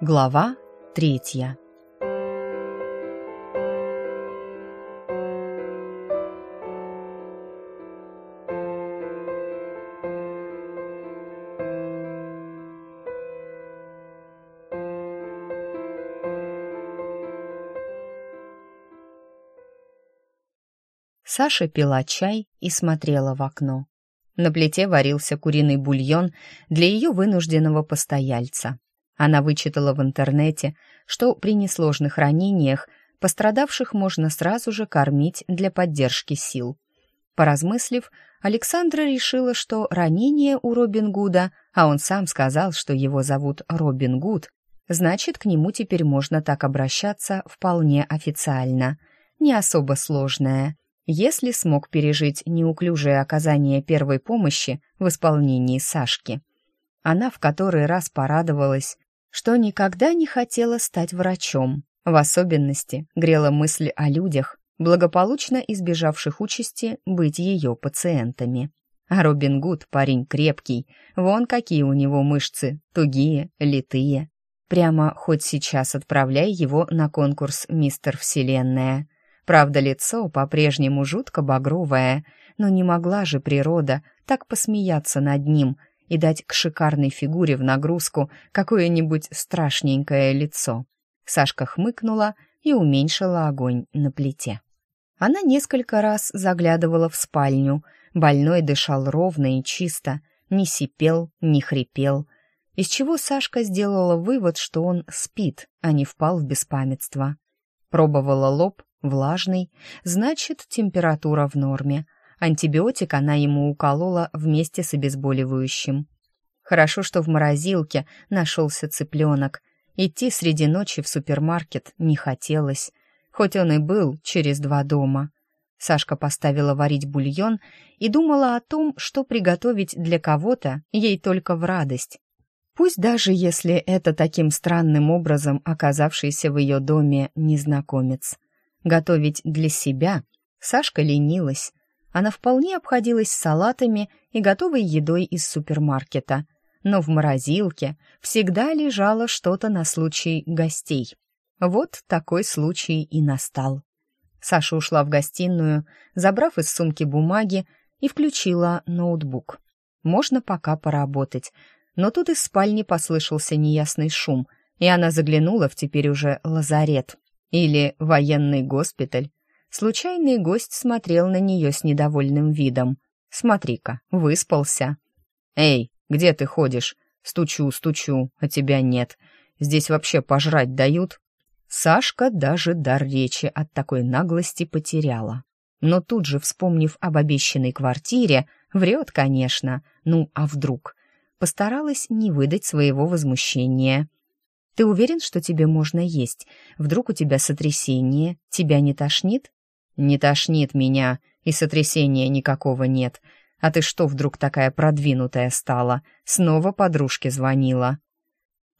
Глава третья Саша пила чай и смотрела в окно. На плите варился куриный бульон для ее вынужденного постояльца. Она вычитала в интернете, что при несложных ранениях пострадавших можно сразу же кормить для поддержки сил. Поразмыслив, Александра решила, что ранение у Робин Гуда, а он сам сказал, что его зовут Робин Гуд, значит, к нему теперь можно так обращаться вполне официально. Не особо сложное если смог пережить неуклюжее оказание первой помощи в исполнении Сашки. Она в который раз порадовалась, что никогда не хотела стать врачом. В особенности грела мысль о людях, благополучно избежавших участи быть ее пациентами. А Робин Гуд парень крепкий, вон какие у него мышцы, тугие, литые. Прямо хоть сейчас отправляй его на конкурс «Мистер Вселенная». Правда, лицо по-прежнему жутко багровое, но не могла же природа так посмеяться над ним и дать к шикарной фигуре в нагрузку какое-нибудь страшненькое лицо. Сашка хмыкнула и уменьшила огонь на плите. Она несколько раз заглядывала в спальню. Больной дышал ровно и чисто, не сипел, не хрипел, из чего Сашка сделала вывод, что он спит, а не впал в беспамятство. Пробовала лоб, влажный, значит, температура в норме. Антибиотик она ему уколола вместе с обезболивающим. Хорошо, что в морозилке нашелся цыпленок. Идти среди ночи в супермаркет не хотелось, хоть он и был через два дома. Сашка поставила варить бульон и думала о том, что приготовить для кого-то ей только в радость. Пусть даже если это таким странным образом оказавшийся в ее доме незнакомец. Готовить для себя Сашка ленилась. Она вполне обходилась салатами и готовой едой из супермаркета. Но в морозилке всегда лежало что-то на случай гостей. Вот такой случай и настал. Саша ушла в гостиную, забрав из сумки бумаги, и включила ноутбук. Можно пока поработать. Но тут из спальни послышался неясный шум, и она заглянула в теперь уже лазарет. Или военный госпиталь. Случайный гость смотрел на нее с недовольным видом. «Смотри-ка, выспался». «Эй, где ты ходишь? Стучу, стучу, а тебя нет. Здесь вообще пожрать дают?» Сашка даже дар речи от такой наглости потеряла. Но тут же, вспомнив об обещанной квартире, врет, конечно, ну а вдруг? Постаралась не выдать своего возмущения. Ты уверен, что тебе можно есть? Вдруг у тебя сотрясение? Тебя не тошнит? Не тошнит меня, и сотрясения никакого нет. А ты что вдруг такая продвинутая стала? Снова подружке звонила.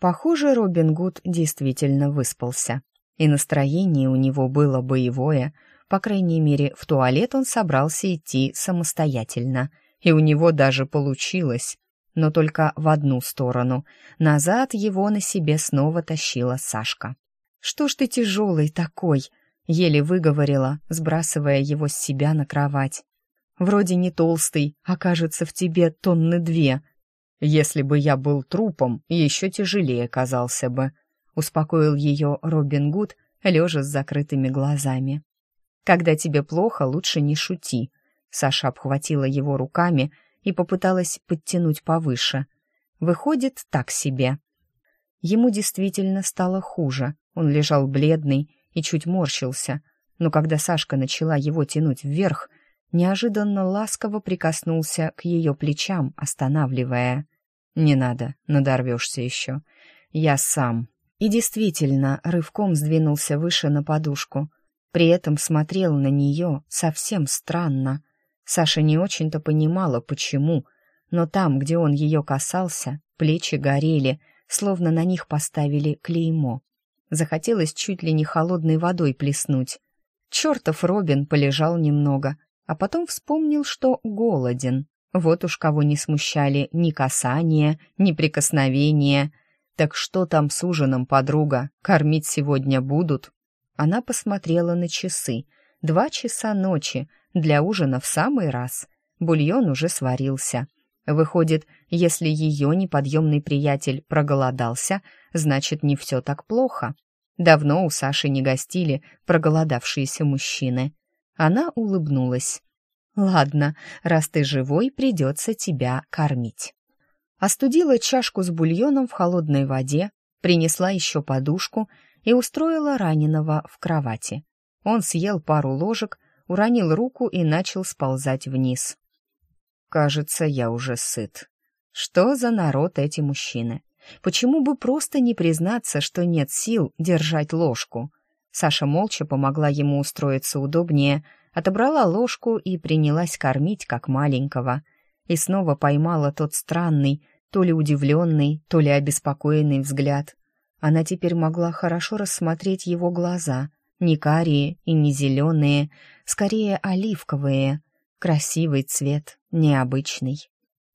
Похоже, Робин Гуд действительно выспался. И настроение у него было боевое. По крайней мере, в туалет он собрался идти самостоятельно. И у него даже получилось но только в одну сторону. Назад его на себе снова тащила Сашка. «Что ж ты тяжелый такой?» — еле выговорила, сбрасывая его с себя на кровать. «Вроде не толстый, а кажется, в тебе тонны две. Если бы я был трупом, еще тяжелее казался бы», — успокоил ее Робин Гуд, лежа с закрытыми глазами. «Когда тебе плохо, лучше не шути», — Саша обхватила его руками, — и попыталась подтянуть повыше. Выходит, так себе. Ему действительно стало хуже. Он лежал бледный и чуть морщился, но когда Сашка начала его тянуть вверх, неожиданно ласково прикоснулся к ее плечам, останавливая. «Не надо, надорвешься еще. Я сам». И действительно рывком сдвинулся выше на подушку. При этом смотрел на нее совсем странно — Саша не очень-то понимала, почему, но там, где он ее касался, плечи горели, словно на них поставили клеймо. Захотелось чуть ли не холодной водой плеснуть. Чертов Робин полежал немного, а потом вспомнил, что голоден. Вот уж кого не смущали ни касания, ни прикосновения. «Так что там с ужином, подруга? Кормить сегодня будут?» Она посмотрела на часы. Два часа ночи. Для ужина в самый раз. Бульон уже сварился. Выходит, если ее неподъемный приятель проголодался, значит, не все так плохо. Давно у Саши не гостили проголодавшиеся мужчины. Она улыбнулась. «Ладно, раз ты живой, придется тебя кормить». Остудила чашку с бульоном в холодной воде, принесла еще подушку и устроила раненого в кровати. Он съел пару ложек, уронил руку и начал сползать вниз. «Кажется, я уже сыт. Что за народ эти мужчины? Почему бы просто не признаться, что нет сил держать ложку?» Саша молча помогла ему устроиться удобнее, отобрала ложку и принялась кормить, как маленького. И снова поймала тот странный, то ли удивленный, то ли обеспокоенный взгляд. Она теперь могла хорошо рассмотреть его глаза, не карие и не зеленые, скорее оливковые. Красивый цвет, необычный.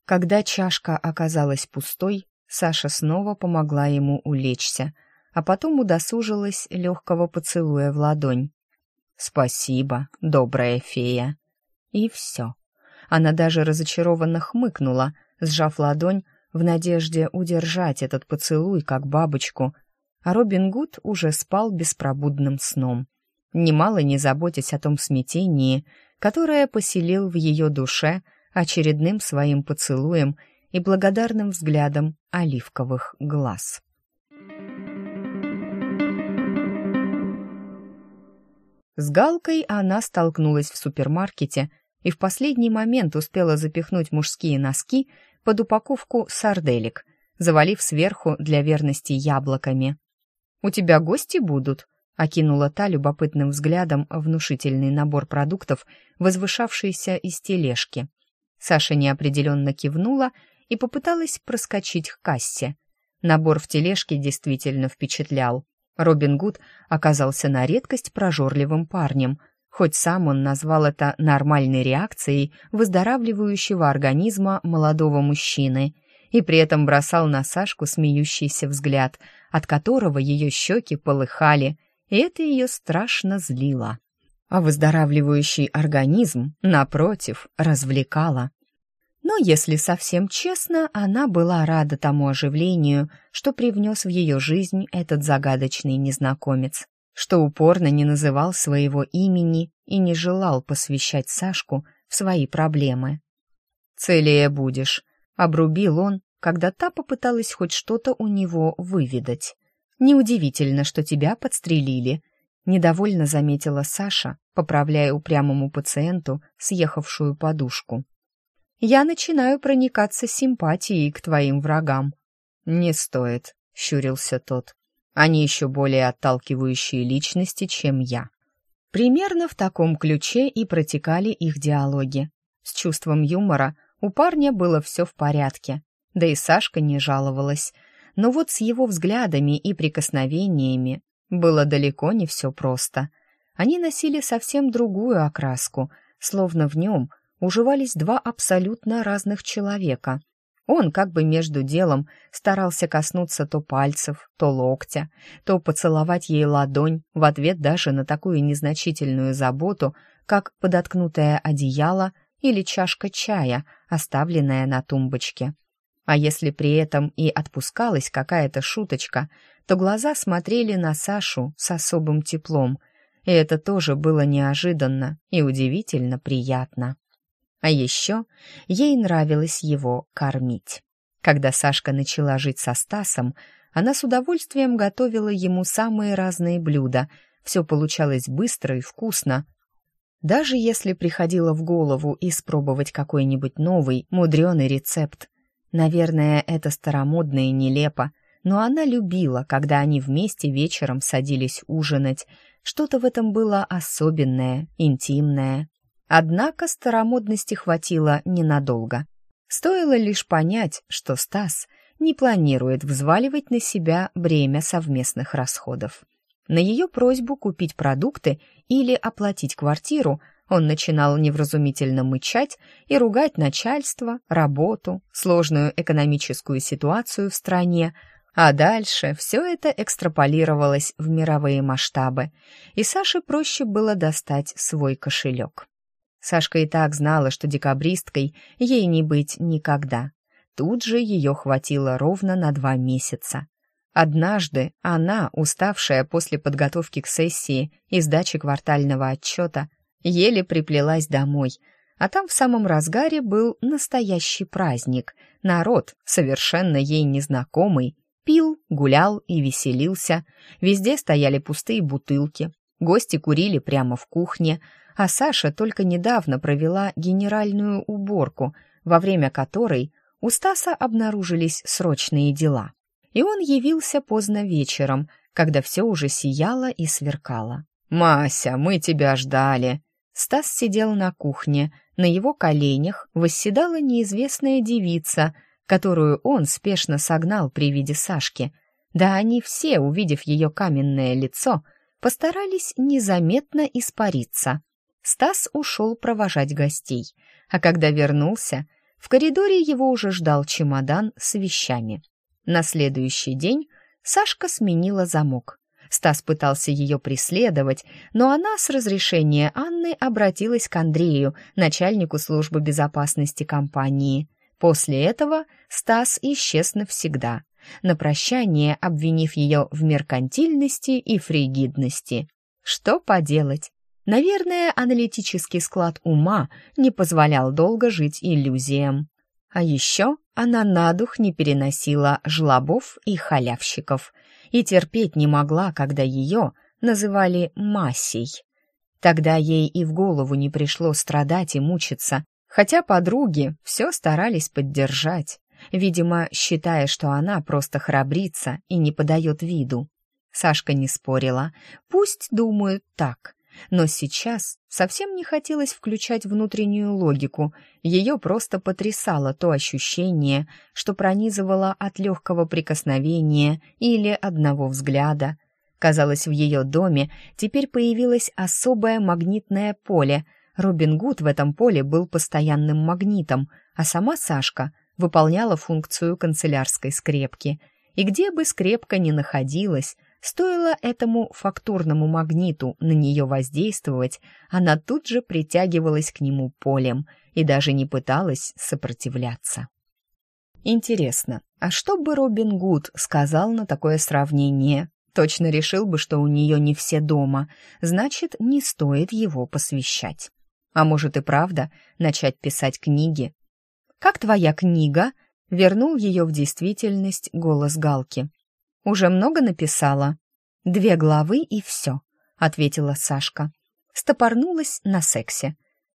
Когда чашка оказалась пустой, Саша снова помогла ему улечься, а потом удосужилась легкого поцелуя в ладонь. «Спасибо, добрая фея». И все. Она даже разочарованно хмыкнула, сжав ладонь в надежде удержать этот поцелуй, как бабочку, а Робин Гуд уже спал беспробудным сном, немало не заботясь о том смятении, которое поселил в ее душе очередным своим поцелуем и благодарным взглядом оливковых глаз. С Галкой она столкнулась в супермаркете и в последний момент успела запихнуть мужские носки под упаковку сарделек, завалив сверху для верности яблоками. «У тебя гости будут?» — окинула та любопытным взглядом внушительный набор продуктов, возвышавшийся из тележки. Саша неопределенно кивнула и попыталась проскочить к кассе. Набор в тележке действительно впечатлял. Робин Гуд оказался на редкость прожорливым парнем, хоть сам он назвал это нормальной реакцией выздоравливающего организма молодого мужчины и при этом бросал на Сашку смеющийся взгляд, от которого ее щеки полыхали, и это ее страшно злило. А выздоравливающий организм, напротив, развлекало. Но, если совсем честно, она была рада тому оживлению, что привнес в ее жизнь этот загадочный незнакомец, что упорно не называл своего имени и не желал посвящать Сашку в свои проблемы. «Целее будешь», — обрубил он, когда та попыталась хоть что-то у него выведать. «Неудивительно, что тебя подстрелили», — недовольно заметила Саша, поправляя упрямому пациенту съехавшую подушку я начинаю проникаться симпатией к твоим врагам». «Не стоит», — щурился тот. «Они еще более отталкивающие личности, чем я». Примерно в таком ключе и протекали их диалоги. С чувством юмора у парня было все в порядке, да и Сашка не жаловалась. Но вот с его взглядами и прикосновениями было далеко не все просто. Они носили совсем другую окраску, словно в нем уживались два абсолютно разных человека. Он как бы между делом старался коснуться то пальцев, то локтя, то поцеловать ей ладонь в ответ даже на такую незначительную заботу, как подоткнутое одеяло или чашка чая, оставленная на тумбочке. А если при этом и отпускалась какая-то шуточка, то глаза смотрели на Сашу с особым теплом, и это тоже было неожиданно и удивительно приятно. А еще ей нравилось его кормить. Когда Сашка начала жить со Стасом, она с удовольствием готовила ему самые разные блюда. Все получалось быстро и вкусно. Даже если приходило в голову испробовать какой-нибудь новый, мудреный рецепт. Наверное, это старомодно и нелепо, но она любила, когда они вместе вечером садились ужинать. Что-то в этом было особенное, интимное. Однако старомодности хватило ненадолго. Стоило лишь понять, что Стас не планирует взваливать на себя бремя совместных расходов. На ее просьбу купить продукты или оплатить квартиру он начинал невразумительно мычать и ругать начальство, работу, сложную экономическую ситуацию в стране, А дальше все это экстраполировалось в мировые масштабы, и Саше проще было достать свой кошелек. Сашка и так знала, что декабристкой ей не быть никогда. Тут же ее хватило ровно на два месяца. Однажды она, уставшая после подготовки к сессии и сдачи квартального отчета, еле приплелась домой, а там в самом разгаре был настоящий праздник. Народ, совершенно ей незнакомый, пил, гулял и веселился. Везде стояли пустые бутылки. Гости курили прямо в кухне, а Саша только недавно провела генеральную уборку, во время которой у Стаса обнаружились срочные дела. И он явился поздно вечером, когда все уже сияло и сверкало. «Мася, мы тебя ждали!» Стас сидел на кухне, на его коленях восседала неизвестная девица, которую он спешно согнал при виде Сашки. Да они все, увидев ее каменное лицо, постарались незаметно испариться. Стас ушел провожать гостей, а когда вернулся, в коридоре его уже ждал чемодан с вещами. На следующий день Сашка сменила замок. Стас пытался ее преследовать, но она с разрешения Анны обратилась к Андрею, начальнику службы безопасности компании. После этого Стас исчез навсегда, на прощание обвинив ее в меркантильности и фригидности. Что поделать? Наверное, аналитический склад ума не позволял долго жить иллюзиям. А еще она на дух не переносила жлобов и халявщиков и терпеть не могла, когда ее называли Массей. Тогда ей и в голову не пришло страдать и мучиться, хотя подруги все старались поддержать, видимо, считая, что она просто храбрится и не подает виду. Сашка не спорила, пусть думают так, но сейчас совсем не хотелось включать внутреннюю логику. Ее просто потрясало то ощущение, что пронизывало от легкого прикосновения или одного взгляда. Казалось, в ее доме теперь появилось особое магнитное поле. Робин Гуд в этом поле был постоянным магнитом, а сама Сашка выполняла функцию канцелярской скрепки. И где бы скрепка ни находилась, Стоило этому фактурному магниту на нее воздействовать, она тут же притягивалась к нему полем и даже не пыталась сопротивляться. Интересно, а что бы Робин Гуд сказал на такое сравнение? Точно решил бы, что у нее не все дома, значит, не стоит его посвящать. А может и правда начать писать книги? «Как твоя книга?» — вернул ее в действительность голос Галки. Уже много написала? Две главы и все, ответила Сашка. Стопорнулась на сексе.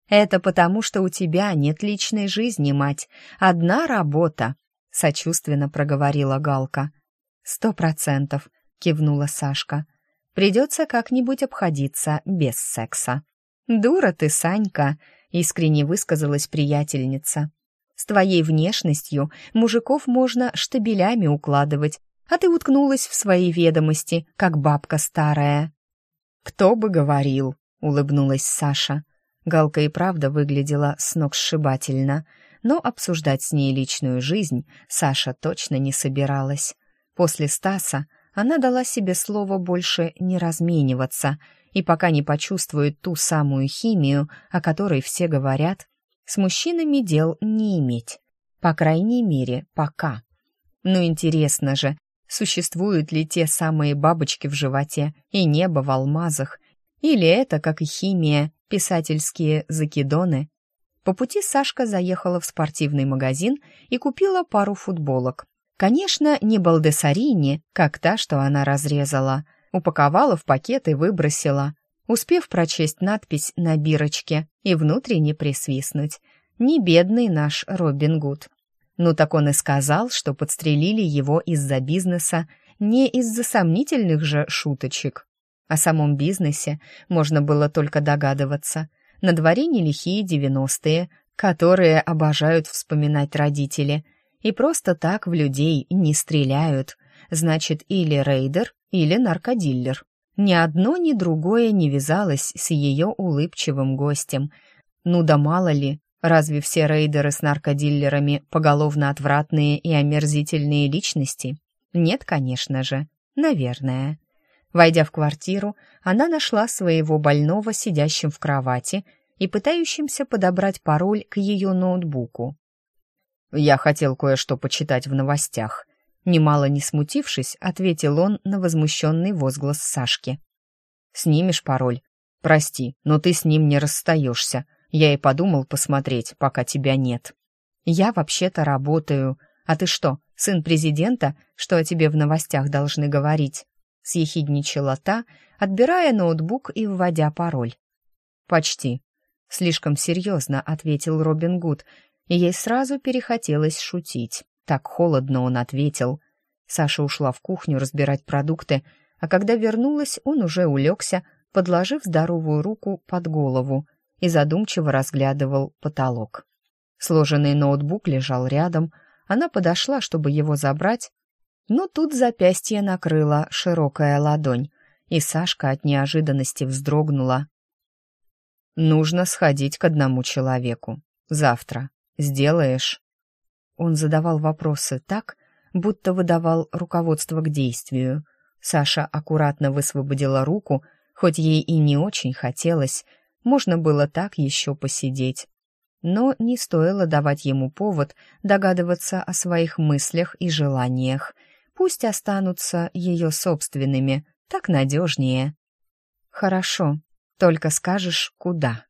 Это потому, что у тебя нет личной жизни, мать. Одна работа, сочувственно проговорила Галка. Сто процентов, кивнула Сашка. Придется как-нибудь обходиться без секса. Дура ты, Санька, искренне высказалась приятельница. С твоей внешностью мужиков можно штабелями укладывать, а ты уткнулась в свои ведомости, как бабка старая». «Кто бы говорил», — улыбнулась Саша. Галка и правда выглядела сногсшибательно, но обсуждать с ней личную жизнь Саша точно не собиралась. После Стаса она дала себе слово больше не размениваться, и пока не почувствует ту самую химию, о которой все говорят, с мужчинами дел не иметь. По крайней мере, пока. Но интересно же, Существуют ли те самые бабочки в животе и небо в алмазах? Или это, как и химия, писательские закидоны? По пути Сашка заехала в спортивный магазин и купила пару футболок. Конечно, не Балдесарини, как та, что она разрезала. Упаковала в пакет и выбросила, успев прочесть надпись на бирочке и внутренне присвистнуть. Не бедный наш Робин Гуд. Ну так он и сказал, что подстрелили его из-за бизнеса, не из-за сомнительных же шуточек. О самом бизнесе можно было только догадываться. На дворе не лихие девяностые, которые обожают вспоминать родители. И просто так в людей не стреляют. Значит, или рейдер, или наркодиллер. Ни одно, ни другое не вязалось с ее улыбчивым гостем. Ну да мало ли, Разве все рейдеры с наркодиллерами поголовно отвратные и омерзительные личности? Нет, конечно же. Наверное. Войдя в квартиру, она нашла своего больного сидящим в кровати и пытающимся подобрать пароль к ее ноутбуку. «Я хотел кое-что почитать в новостях», Немало не смутившись, ответил он на возмущенный возглас Сашки. «Снимешь пароль? Прости, но ты с ним не расстаешься. Я и подумал посмотреть, пока тебя нет. Я вообще-то работаю. А ты что, сын президента, что о тебе в новостях должны говорить?» Съехидничала та, отбирая ноутбук и вводя пароль. «Почти», — слишком серьезно ответил Робин Гуд, и ей сразу перехотелось шутить. Так холодно он ответил. Саша ушла в кухню разбирать продукты, а когда вернулась, он уже улегся, подложив здоровую руку под голову и задумчиво разглядывал потолок. Сложенный ноутбук лежал рядом, она подошла, чтобы его забрать, но тут запястье накрыла широкая ладонь, и Сашка от неожиданности вздрогнула. «Нужно сходить к одному человеку. Завтра. Сделаешь?» Он задавал вопросы так, будто выдавал руководство к действию. Саша аккуратно высвободила руку, хоть ей и не очень хотелось, можно было так еще посидеть. Но не стоило давать ему повод догадываться о своих мыслях и желаниях. Пусть останутся ее собственными, так надежнее. «Хорошо, только скажешь, куда».